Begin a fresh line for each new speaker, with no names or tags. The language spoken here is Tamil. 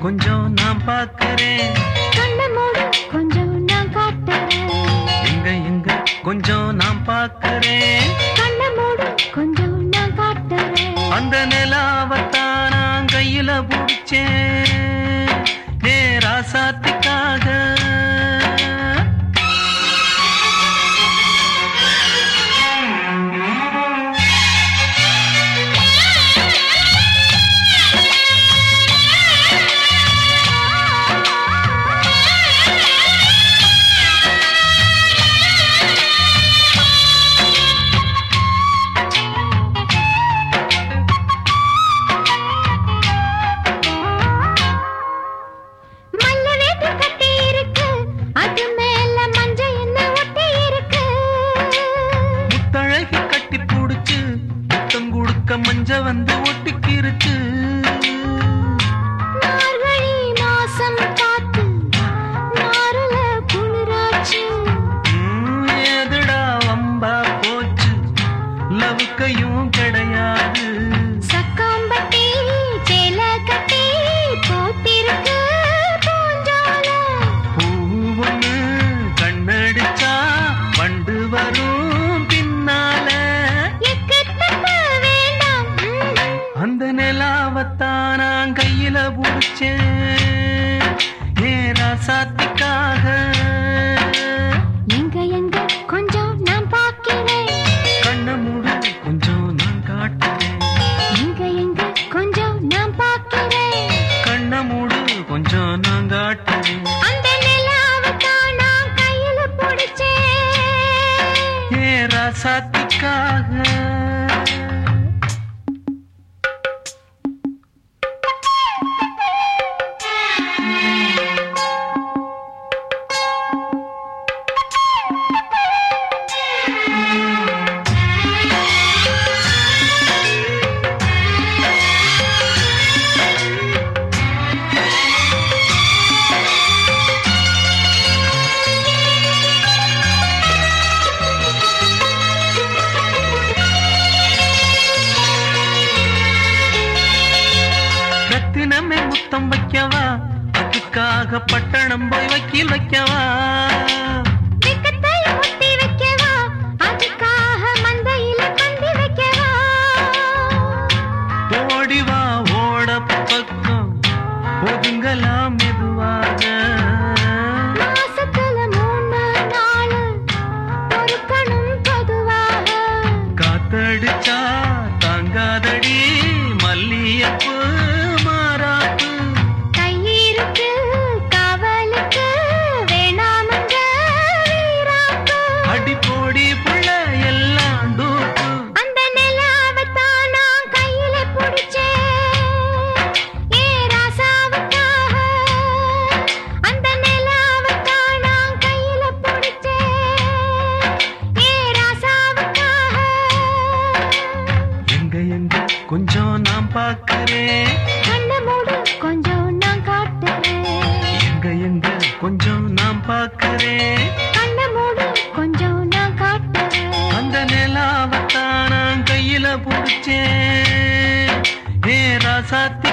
கொஞ்சம் நான் பார்க்கிறேன்.
கொஞ்சம் நான் காட்டுறேன்.
எங்க எங்க கொஞ்சம் நான் பார்க்கிறேன்.
கொஞ்சம் நான் காட்டுறேன். அந்த நிலாவத்தான்
நான் கையில பிடிச்சேன். நேராசாத்தி லவுக்கையும் கிடையாது.
சக்காம்பட்டி சேல கட்டி போட்டிருக்கு பூஞ்சால.
பூ ஒண்ணு கண்ணடிச்சா வண்டு வரும் பின்னால. அந்த நிலாவத்தான் நான் கையில பிடிச்சேன். ஏ ராசாத்திக்காக ஏ ராசாத்திக்காக முத்தம் வைக்கவா? அதுக்காக பட்டணம் போய் வக்கீல் வைக்கவா? ஓடிவா ஓட பக்கம். ஒதுங்கலாம் மெதுவாக. காத்தடிச்சா
கொஞ்சம்
நான் பார்க்கிறேன். கொஞ்சம் நான் காட்டுறேன்.
எங்க எங்க கொஞ்சம் நான் பார்க்கிறேன். கொஞ்சம் நான் காட்டுறேன். அந்த நிலாவத்தான் நான் கையில பிடிச்சேன். ஏ ராசாத்தி